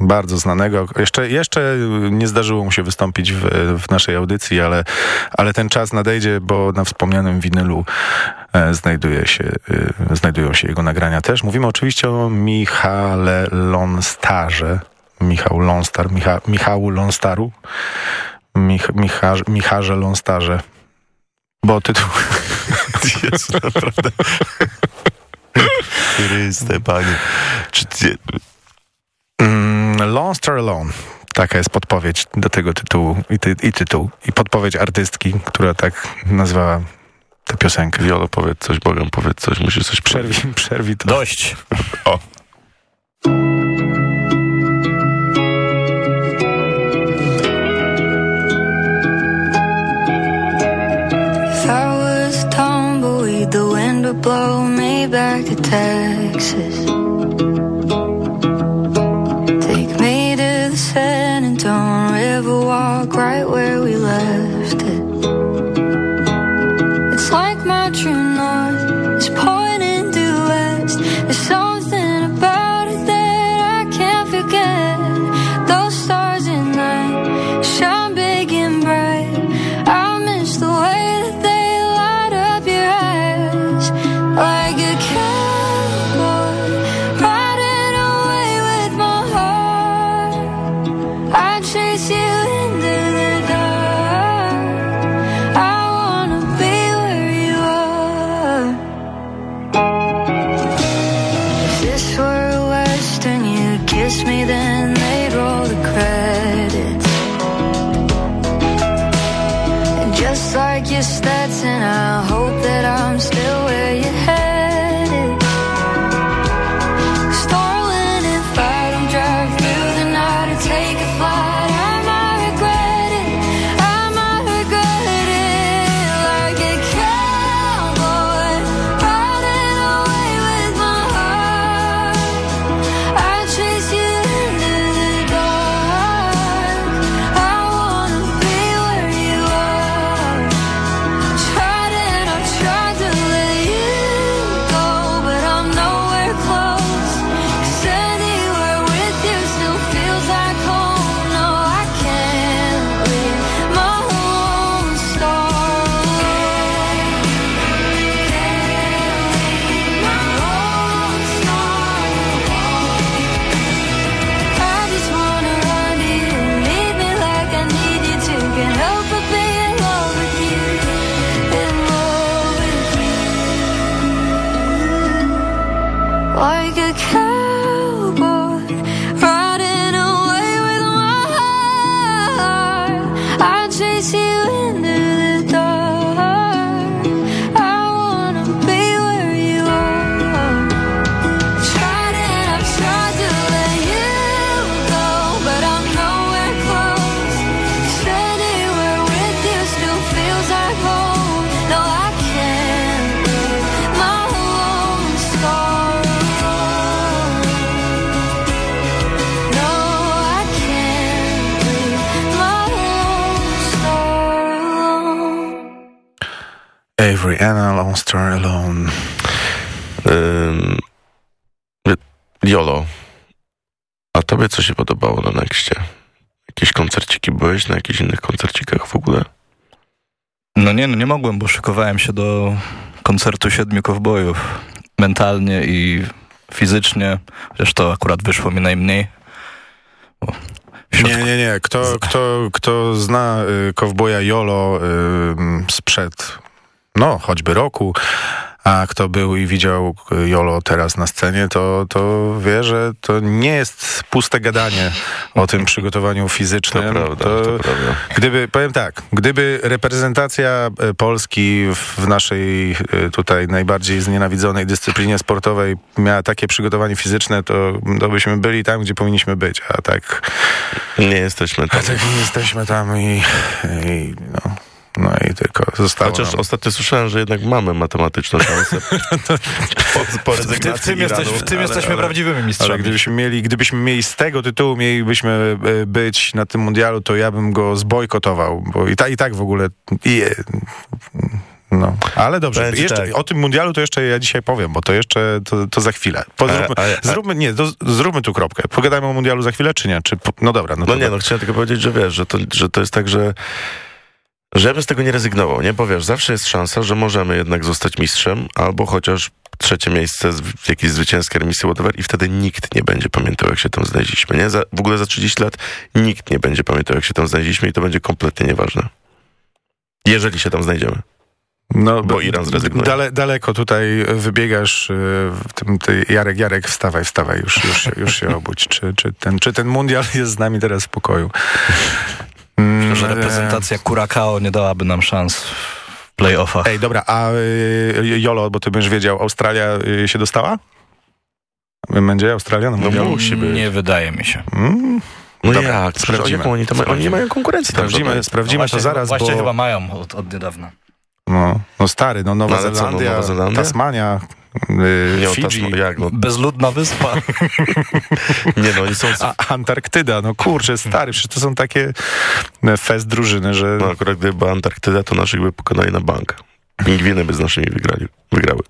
bardzo znanego. Jeszcze, jeszcze nie zdarzyło mu się wystąpić w, w naszej audycji, ale, ale ten czas nadejdzie, bo na wspomnianym winylu e, znajduje się, e, znajdują się jego nagrania też. Mówimy oczywiście o Michale Lonstarze. Michał Lonstar, Micha, Michału Lonstaru. Mich, Micha, Micharze Lonstarze. Bo tytuł... Jezu, naprawdę. Chryste, panie. Czy ty, Mm, Lone Star Alone. Taka jest podpowiedź do tego tytułu i, ty, i tytuł. I podpowiedź artystki, która tak nazwała tę piosenkę. Wiolo, powiedz coś, Bogam, powiedz coś, musisz coś Przerwi, przerwi to. Dość. O. If I was a tumbleweed, the wind would blow me back to Texas. Tobie co się podobało na Nexcie? Jakieś koncerciki byłeś na jakichś innych koncercikach w ogóle? No nie, no nie mogłem, bo szykowałem się do koncertu Siedmiu Kowbojów. Mentalnie i fizycznie, chociaż to akurat wyszło mi najmniej. Bo Nie, nie, nie. Kto, kto, kto zna y, kowboja Jolo y, sprzed, no, choćby roku, A kto był i widział Jolo teraz na scenie, to, to wie, że to nie jest puste gadanie o tym przygotowaniu fizycznym. To prawda, to prawda. Gdyby, powiem tak, gdyby reprezentacja Polski w naszej e, tutaj najbardziej znienawidzonej dyscyplinie sportowej miała takie przygotowanie fizyczne, to, to byśmy byli tam, gdzie powinniśmy być, a tak, Nie jesteśmy a tam. tak nie jesteśmy tam i, i no, no i tylko zostało Chociaż nam. ostatnio słyszałem, że jednak mamy matematyczną szansę. po, po W, ty, w rezygnacji tym, jesteś, w tym ale- jesteśmy ale- prawdziwymi Ale mistrzami. gdybyśmy mieli, gdybyśmy mieli z tego tytułu, mielibyśmy e, być na tym mundialu, to ja bym go zbojkotował, bo i, ta, i tak w ogóle... I, e, no, ale dobrze, jeszcze, tak. o tym mundialu to jeszcze ja dzisiaj powiem, bo to jeszcze, to, to za chwilę. Po, A- zróbmy, a- a- zróbmy, nie, to, zróbmy tu kropkę. Pogadajmy o mundialu za chwilę, czy nie? Czy, no dobra, no, No nie, no chciałem tylko powiedzieć, że wiesz, że to, że to jest tak, że że ja bym z tego nie rezygnował, nie? Bo wiesz, zawsze jest szansa, że możemy jednak zostać mistrzem, albo chociaż trzecie miejsce z- w jakiejś zwycięskiej remisji whatever i wtedy nikt nie będzie pamiętał, jak się tam znaleźliśmy, nie? Za, w ogóle za 30 lat nikt nie będzie pamiętał, jak się tam znaleźliśmy i to będzie kompletnie nieważne. Jeżeli się tam znajdziemy. No, Bo Iran zrezygnuje. Dale, daleko tutaj wybiegasz y, tym, ty, Jarek, Jarek, wstawaj, wstawaj, już, już, się- już się obudź. Czy, czy, ten, czy ten mundial jest z nami teraz w pokoju? Mm, Że e, reprezentacja Curacao nie dałaby nam szans w playoffach. Ej, dobra, a y, Jolo, bo ty będziesz wiedział, Australia y, się dostała? Będzie Australia No mundialu? musi być. Nie wydaje mi się. Mm, No Dobra, jak? Sprawdzimy. oni, tam, oni nie Sprawdzimy. mają konkurencji. tam sprawdzimy żadnej. sprawdzimy właśnie, to zaraz, Właśnie bo... chyba mają od, od niedawna. No, no stary, no Nowa No co, no, Zelandia, Nowa Zelandia? Tasmania, y, Fidżi, jak, no, Bezludna wyspa. nie, no oni są... a Antarktyda, no kurczę, stary, przecież to są takie e, fest drużyny, że... No akurat gdyby była Antarktyda, to naszych by pokonali na bank. Pingwiny by z naszymi wygrali, wygrały.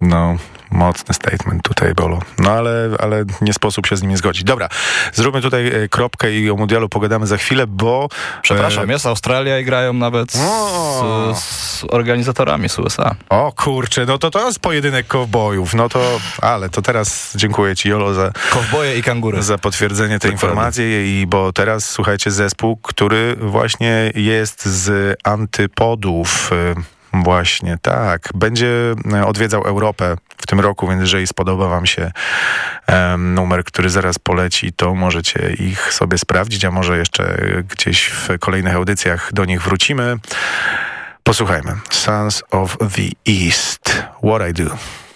No, mocny statement tutaj, Bolo. No ale, ale nie sposób się z nimi zgodzić. Dobra, zróbmy tutaj e, kropkę i o mundialu pogadamy za chwilę, bo... Przepraszam, e, jest Australia i grają nawet O! z, z organizatorami z USA. O kurczę, no to to jest pojedynek kowbojów. No to, ale to teraz dziękuję ci, Jolo, za, Kowboje i kangury. za potwierdzenie tej informacji. I bo teraz słuchajcie, zespół, który właśnie jest z antypodów. y, Właśnie, tak. Będzie e, odwiedzał Europę w tym roku, więc jeżeli spodoba wam się em, numer, który zaraz poleci, to możecie ich sobie sprawdzić, a może jeszcze gdzieś w kolejnych audycjach do nich wrócimy. Posłuchajmy. Sons of the East. What I Do.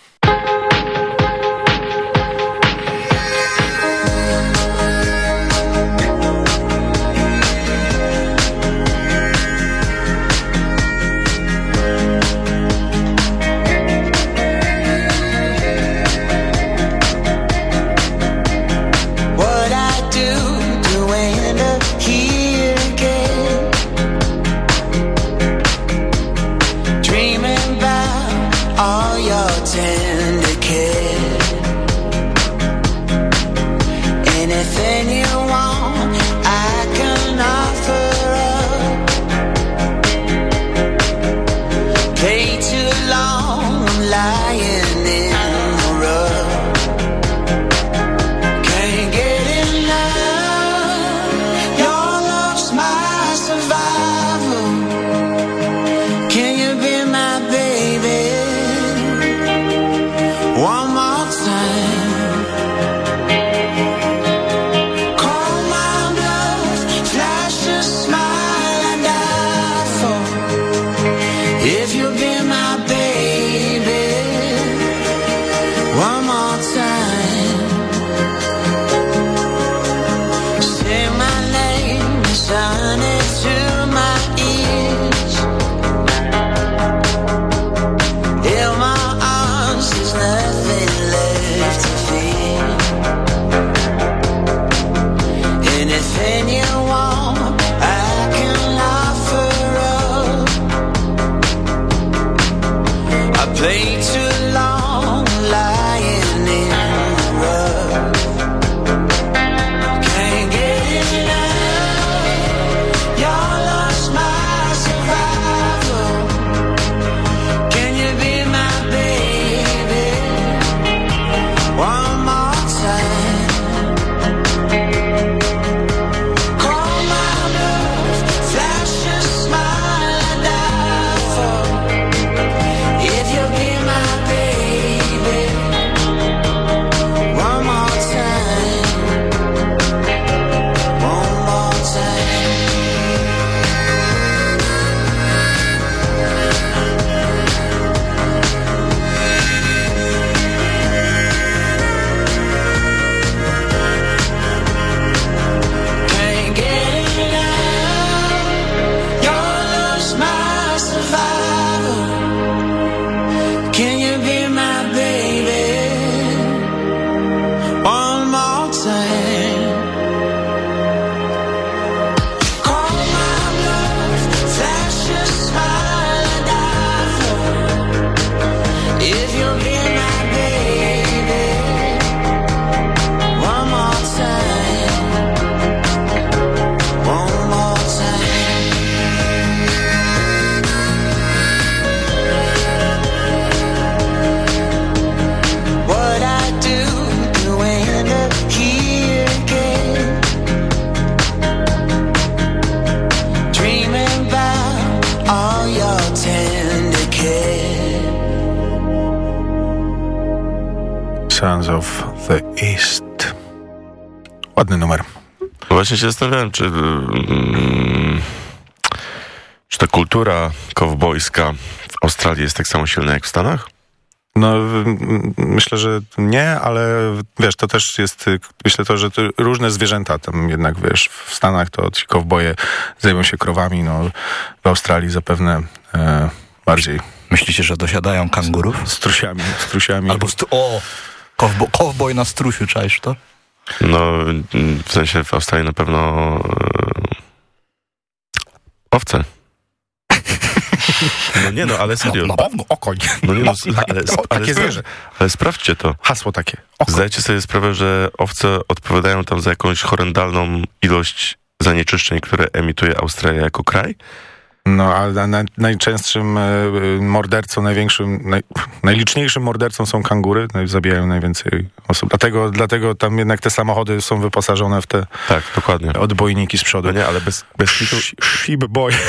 Ładny numer. Właśnie się zastanawiałem, czy, mm, czy ta kultura kowbojska w Australii jest tak samo silna jak w Stanach? No, myślę, że nie, ale wiesz, to też jest, y, myślę to, że to różne zwierzęta tam jednak, wiesz, w Stanach to ci kowboje zajmują się krowami, no w Australii zapewne e, bardziej Myślicie, że dosiadają kangurów? strusiami, strusiami. Albo stu- o! Kowbo- Kowboj na strusiu, czaisz to? No, w sensie w Australii na pewno e, owce. No nie no, ale serio. Na pewno okoń. No nie no, ale, ale, zwierzę. ale sprawdźcie to. Hasło takie. Okoń. Zdajcie sobie sprawę, że owce odpowiadają tam za jakąś horrendalną ilość zanieczyszczeń, które emituje Australia jako kraj. No, a na, na, najczęstszym e, mordercą, największym, naj, najliczniejszym mordercą są kangury, no, zabijają najwięcej osób. Dlatego, dlatego tam jednak te samochody są wyposażone w te Tak, dokładnie. odbojniki z przodu. No nie, ale bez, bez kitu, Sheep boy.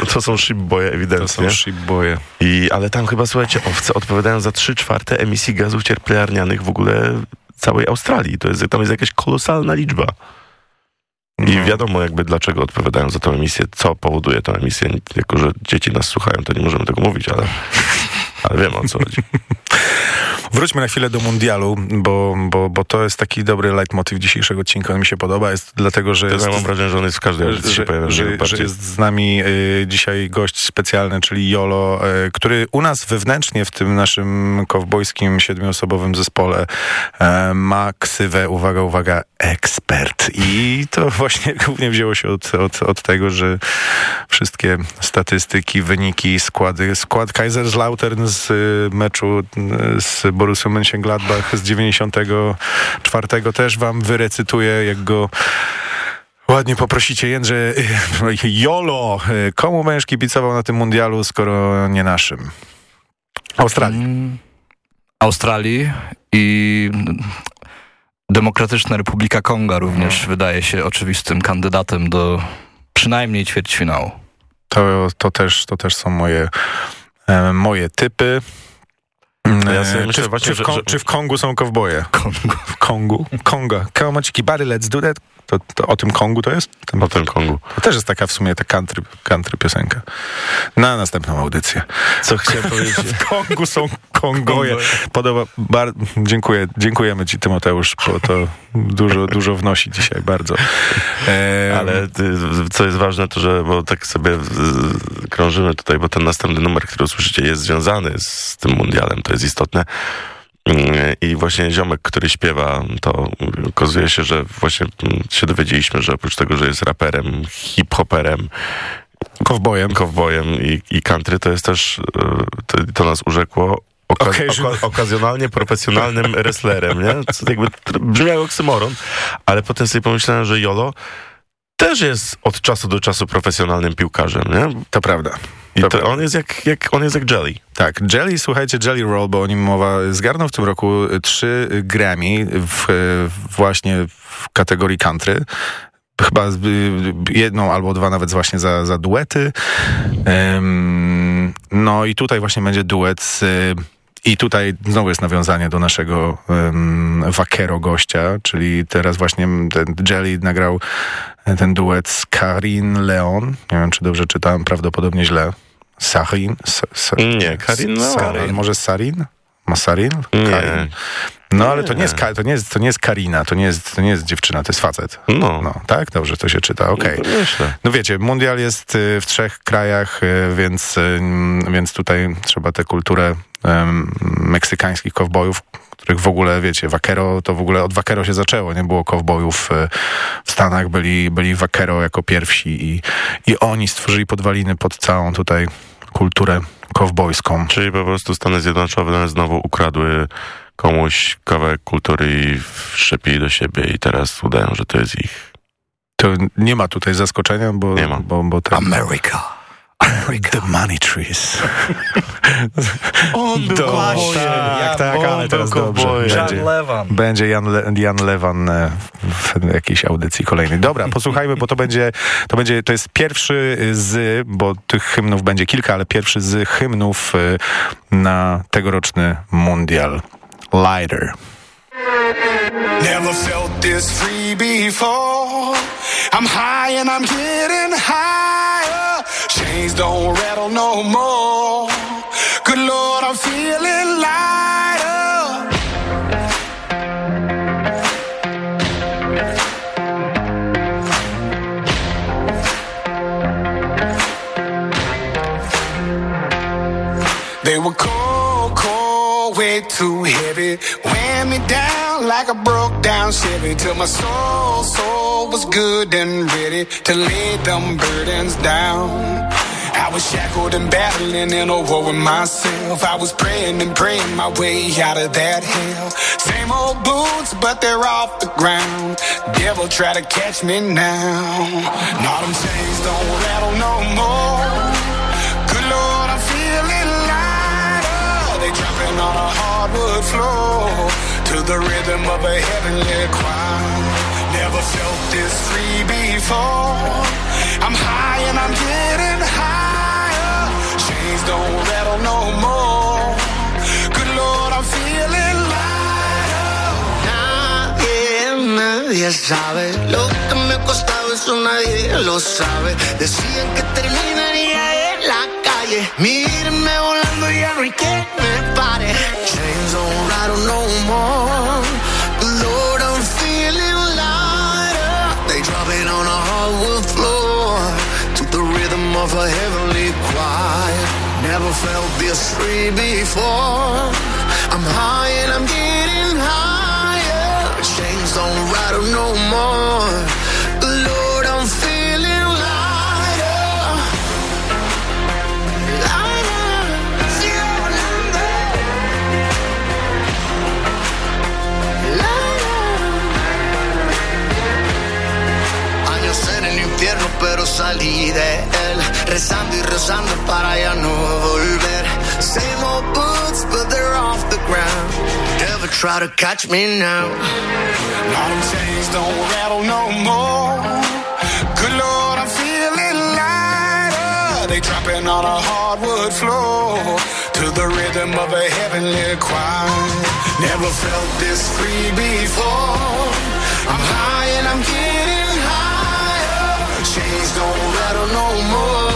no to są shipboje To ewidentnie. są sheep boye. I, ale tam chyba, słuchajcie, owce odpowiadają za 3 czwarte emisji gazów cieplarnianych w ogóle całej Australii. To jest, tam jest jakaś kolosalna liczba. I wiadomo jakby dlaczego odpowiadają za tę emisję, co powoduje tę emisję. Jako, że dzieci nas słuchają, to nie możemy tego mówić, ale, ale wiemy o co chodzi. Wróćmy na chwilę do mundialu, bo, bo, bo to jest taki dobry leitmotiv dzisiejszego odcinka. On mi się podoba, jest dlatego, że To jest... ja mam wrażenie, że on jest w każdej audycji się że, pojawia. że, że jest z nami y, dzisiaj gość specjalny, czyli Jolo, y, który u nas wewnętrznie w tym naszym kowbojskim siedmioosobowym zespole y, ma ksywę, uwaga, uwaga, ekspert. I to właśnie głównie wzięło się od, od, od tego, że wszystkie statystyki, wyniki, składy, skład Kaiserslautern z meczu z Borussią Mönchengladbach z 94 też wam wyrecytuję, jak go Ładnie poprosicie Jędrze, Jolo, komu będziesz kibicował na tym mundialu, skoro nie naszym? Australii. Mm, Australii i Demokratyczna Republika Konga również wydaje się oczywistym kandydatem do przynajmniej ćwierćfinału. To, to, też, to też są moje, e, moje typy. Ja sobie E, myślę czy, w- właśnie, czy, w że- że- czy w Kongu są kowboje? Kongo. W Kongu? Konga. Come on, buddy, let's do that. To, to o tym Kongu to jest? Tam- O tym Kongu. To też jest taka w sumie ta country, country piosenka. Na następną audycję. Co chciałem powiedzieć? W Kongu są Kongoje. Podoba, bar, dziękuję, dziękujemy ci Tymoteusz, bo to dużo, dużo wnosi dzisiaj, bardzo. E, Ale y, co jest ważne, to że, bo tak sobie y, krążymy tutaj, bo ten następny numer, który usłyszycie, jest związany z tym mundialem, to jest istotne. Y, I właśnie ziomek, który śpiewa, to okazuje się, że właśnie mm, się dowiedzieliśmy, że oprócz tego, że jest raperem, hip-hoperem, Kowbojem. kowbojem i, i country, to jest też, y, to, to nas urzekło, oka- okazjonalnie profesjonalnym wrestlerem, nie? Co jakby brzmiało oksymoron, ale potem sobie pomyślałem, że Jolo też jest od czasu do czasu profesjonalnym piłkarzem, nie? To prawda. I To on jest jak, jak, on jest jak Jelly. Tak, Jelly, słuchajcie, Jelly Roll, bo o nim mowa, zgarnął w tym roku trzy Grammy w, właśnie w kategorii country. Chyba jedną albo dwa nawet właśnie za, za duety. Ym, no i tutaj właśnie będzie duet z... I tutaj znowu jest nawiązanie do naszego um, Vaquero gościa, czyli teraz właśnie ten Jelly nagrał ten duet z Karin Leon. Nie wiem, czy dobrze czytałem, prawdopodobnie źle. Sarin? Sa, sa, Nie, Karin Leon. Może Sarin? Ma Sarin? Nie. Karin. No ale to nie, jest, to, nie jest, to nie jest Karina, to nie jest, to nie jest dziewczyna, to jest facet. No. No, tak? Dobrze, to się czyta, okej. No, myślę. No wiecie, mundial jest y, w trzech krajach, y, więc, y, mm, więc tutaj trzeba tę kulturę em, meksykańskich kowbojów, których w ogóle, wiecie, Vaquero, to w ogóle od Vaquero się zaczęło, nie było kowbojów y, w Stanach, byli, byli Vaquero jako pierwsi i, i oni stworzyli podwaliny pod całą tutaj kulturę kowbojską. Czyli po prostu Stany Zjednoczone znowu ukradły komuś kawałek kultury i wszczepili do siebie i teraz udają, że to jest ich. To nie ma tutaj zaskoczenia, bo, Nie ma. bo, bo ten, America. The Money Trees. On był właśnie, jak tak, on ale teraz dobrze. Będzie, John Levan. będzie Jan, Le, Jan Lewan e, w, jakiejś audycji kolejnej. Dobra, posłuchajmy, bo to będzie, to będzie, to jest pierwszy z, bo tych hymnów będzie kilka, ale pierwszy z hymnów e, na tegoroczny mundial. Lighter. Never felt this free before. I'm high and I'm getting higher. Chains don't rattle no more. Good Lord, I'm feeling lighter. They were cold, cold, way too heavy. Weighed me down like a broke down Chevy till my soul, soul was good and ready to lay them burdens down. I was shackled and battling in a war with myself. I was praying and praying my way out of that hell. Same old boots, but they're off the ground. Devil try to catch me now. Now them chains don't rattle no more. Good Lord, I'm feeling lighter. They jumping on a hardwood floor to the rhythm of a heavenly choir. Never felt this free before. I'm high and I'm getting higher. Chains don't rattle no more. Good Lord, I'm feeling lighter. Nadie, nadie sabe lo que me ha costado, eso nadie lo sabe. Decían que terminaría en la calle. Mírenme volando, ya no hay quien me pare. Chains don't rattle no more. A heavenly. Never felt this free before. I'm high and I'm getting higher. Chains don't rattle no more. Lord, I'm feeling lighter. Años en el infierno, pero salí de. Rezando y rezando para ya no volver. Same old boots, but they're off the ground. Never try to catch me now. Now them chains don't rattle no more. Good Lord, I'm feeling lighter. They dropping on a hardwood floor to the rhythm of a heavenly choir. Never felt this free before. I'm high and I'm getting higher. Chains don't rattle no more.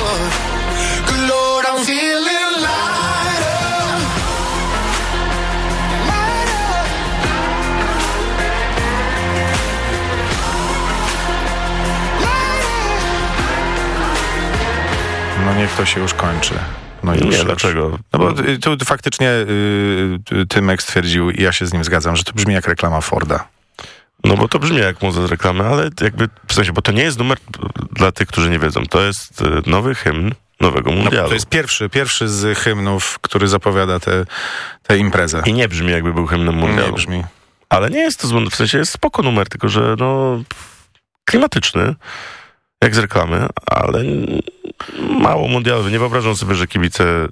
No niech to się już kończy. No już, Nie, już. dlaczego? No bo y, tu faktycznie y, y, Tymek stwierdził, i ja się z nim zgadzam, że to brzmi jak reklama Forda. No bo to brzmi jak muza z reklamy, ale jakby w sensie, bo to nie jest numer dla tych, którzy nie wiedzą. To jest y, nowy hymn nowego No, mundialu. to jest pierwszy, pierwszy z hymnów, który zapowiada tę tę imprezę. I nie brzmi jakby był hymnem mundialu. Nie brzmi. Ale nie jest to zły, w sensie jest spoko numer, tylko że no klimatyczny, jak z reklamy, ale mało mundialowy. Nie wyobrażam sobie, że kibice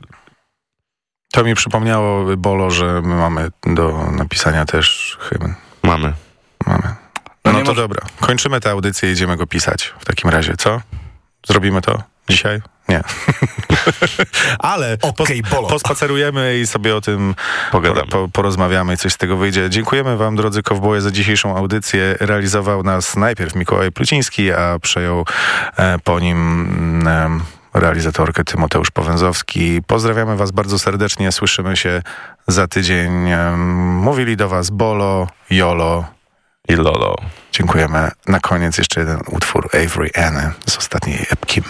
To mi przypomniało, Bolo, że my mamy do napisania też hymn. mamy. Mamy. No No, to moż- dobra. Kończymy tę audycję i idziemy go pisać w takim razie, co? Zrobimy to dzisiaj? Nie. Ale Okej, pos- pospacerujemy i sobie o tym Pogadamy. Po, porozmawiamy i coś z tego wyjdzie. Dziękujemy wam, drodzy kowboje, za dzisiejszą audycję. Realizował nas najpierw Mikołaj Pluciński, a przejął e, po nim mm, realizatorkę Tymoteusz Powęzowski. Pozdrawiamy Was bardzo serdecznie, słyszymy się za tydzień. Em, Mówili do Was Bolo, Jolo I Lolo. Dziękujemy. Na koniec jeszcze jeden utwór Avery Anne z ostatniej epki.